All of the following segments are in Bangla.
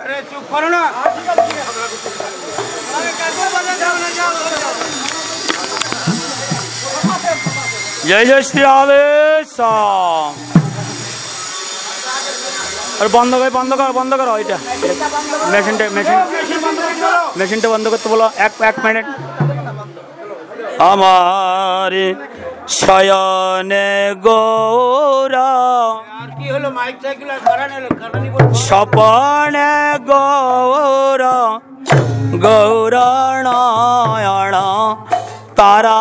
আরে ফলটা? জয় জয় শ্রী রাধে শ্যাম আর বন্ধ কর বন্ধ কর বন্ধ করো এটা মেশিনটা মেশিন মেশিনটা বন্ধ করতে বলো এক এক মিনিট। আমার শয়নে গৌরা। স্বপনে গৌর গৌরণায়ণ তারা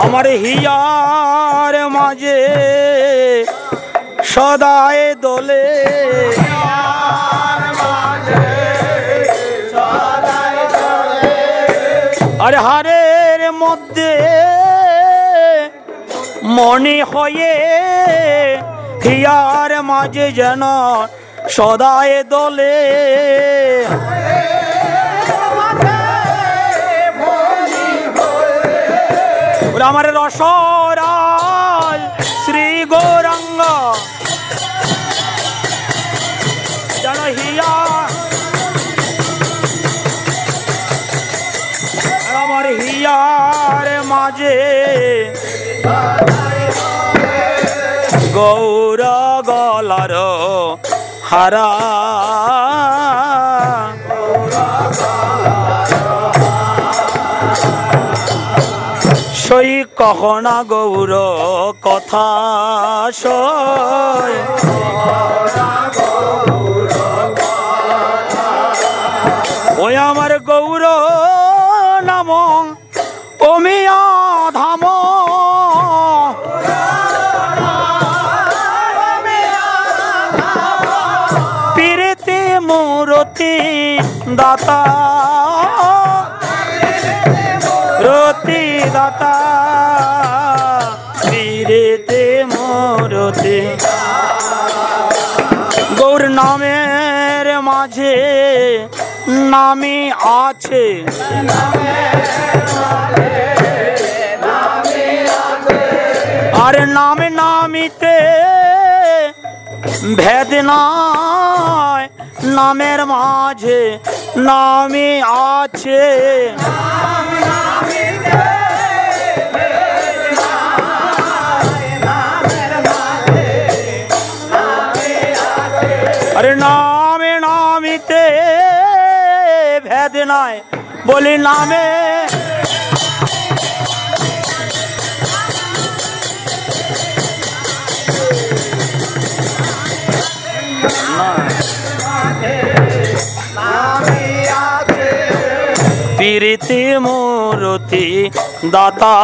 আমার হিয়ার মাঝে সদায় দোলে। আর হারের মধ্যে মনে হয়ে হিয়ার মাঝে যেন সদায় দোলে। আমার রসরাজ শ্রী গৌরাঙ্গ। আমার হিয়ার মাঝে গৌর গলার হারা। কহনা গৌর কথা সই ওই আমার গৌর নাম অমিয়া ধাম। পিরিতি মূরতি দাতা। মাঝে নামি আছে আর নামে নামিতে ভেদ নয় নামের মাঝে নামে আছে আরে নামে নয় বলি নামে। প্রীতি মূরতি দাতা।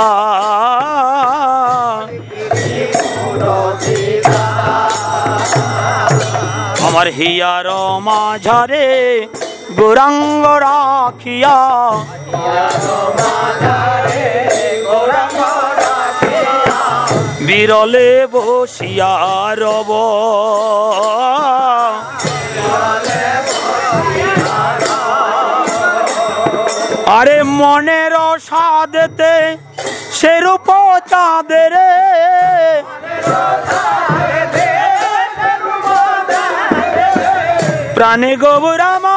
আমার হিয়ার মাঝারে গৌরাঙ্গ রাখিয়া। বিরলে বসিয়া রব। আরে মনের সাদেতে সেরূপ চাঁদের। প্রাণে গৌরামা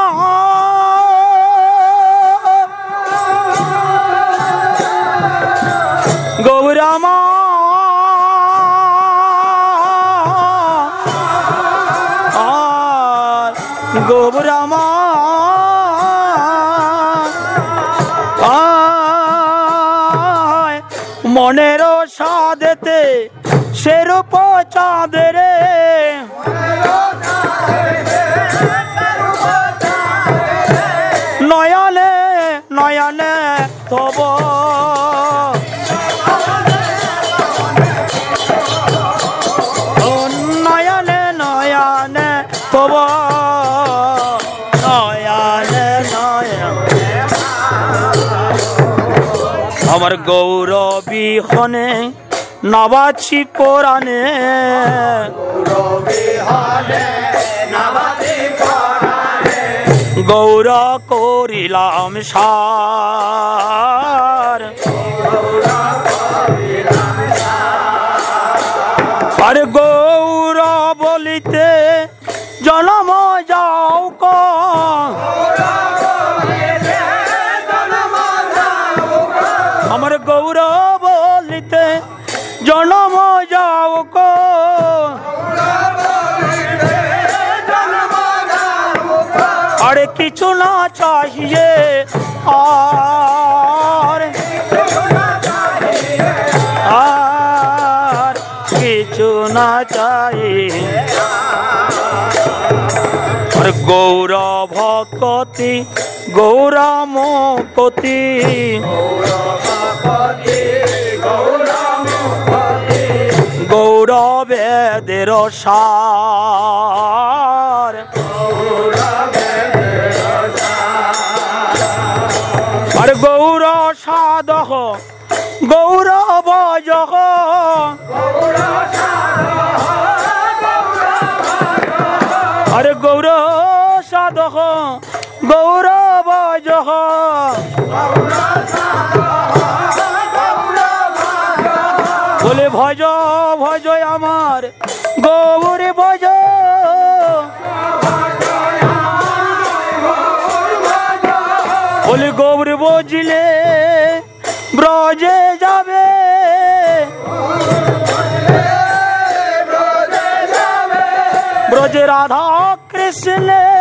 মনের সাদেতে সেরূপ চাঁদের নয়নে আমার গৌরবী হনে নবাছি পোরানে গৌর করিলাম সার। আরে কিছু না চাহিয়ে আর আর কিছু না চাই গৌর ভকতি গৌরামকতি গৌরবেদের সার সাধক, গৌরব জগ বলে, ভজ ভজ আমার, গৌরে ভজ। বলে, গৌর বজিলে ব্রজে যাবে। ব্রজে রাধা কৃষ্ণের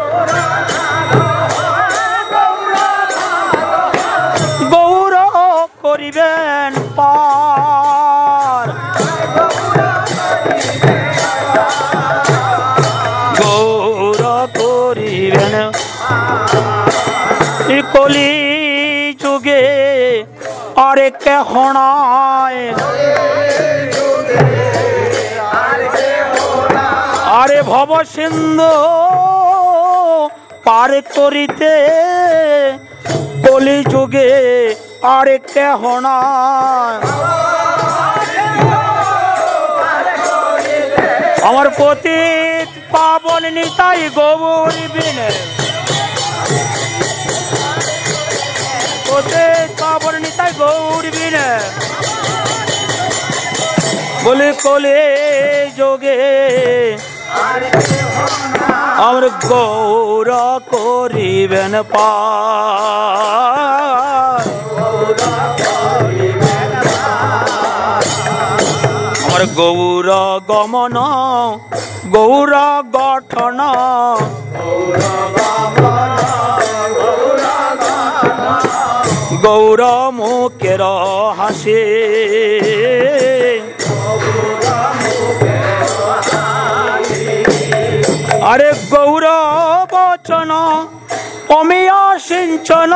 গৌর করিবেন। কলি যুগে আরে কেহনায় আরে ভব সিন্ধু, পার করিতে কলি যুগে আরে কেহনায় আমার পতিত পাবন নিতাই গৌরী বিনে। পতিত পাবন নিতাই গৌরী বিনে। বলে কলে যোগে আমার গৌর করিবেন পার আমার গৌর গমন গৌর গঠন। গৌর মুখের হাসি। আরে গৌর বচন অমিয়া সিঞ্চন।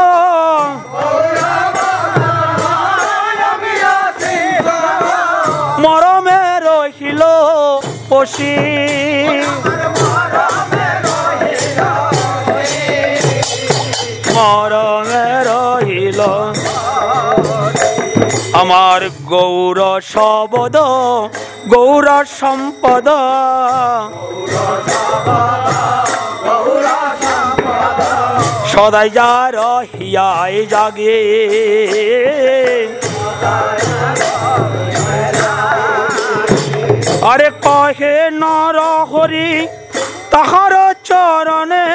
রহিল আমার গৌর শবদ গৌর সম্পদ। সদাই যা রহিয়াই জাগে। আরে কহে নর হরি, তাহার চরণে।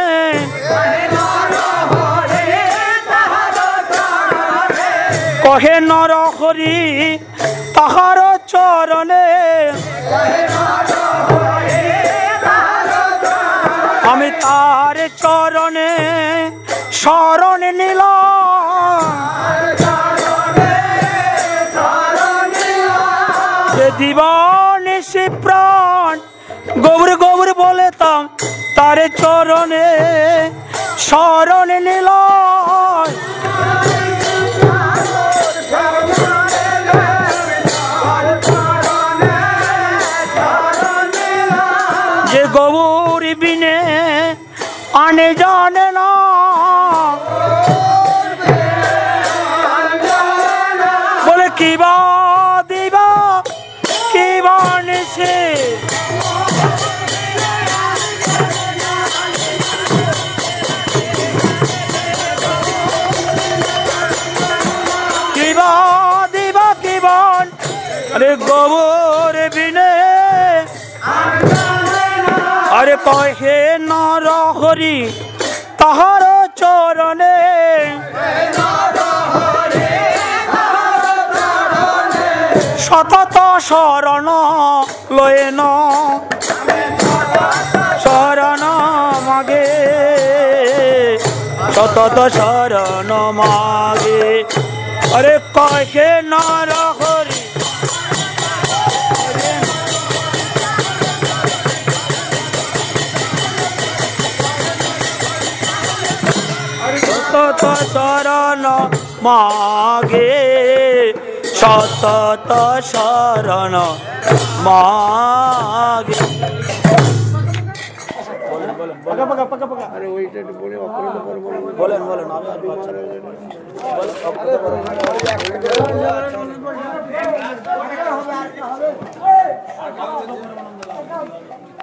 কহে নর হরি, তাহার চরণে। আমি তার চরণে শরণ নিলাম। যে শরণ নিল। যে গৌর বিনে আনে জানে না। আরে গোবর বিনে। আরে কহে নর হরি তাহার চরণে। সতত শরণ লয়েন শরণ মাগে। সতত শরণ মাগে। আরে কহে নর সতত শরণ মাগে সতত শরণ মাগে।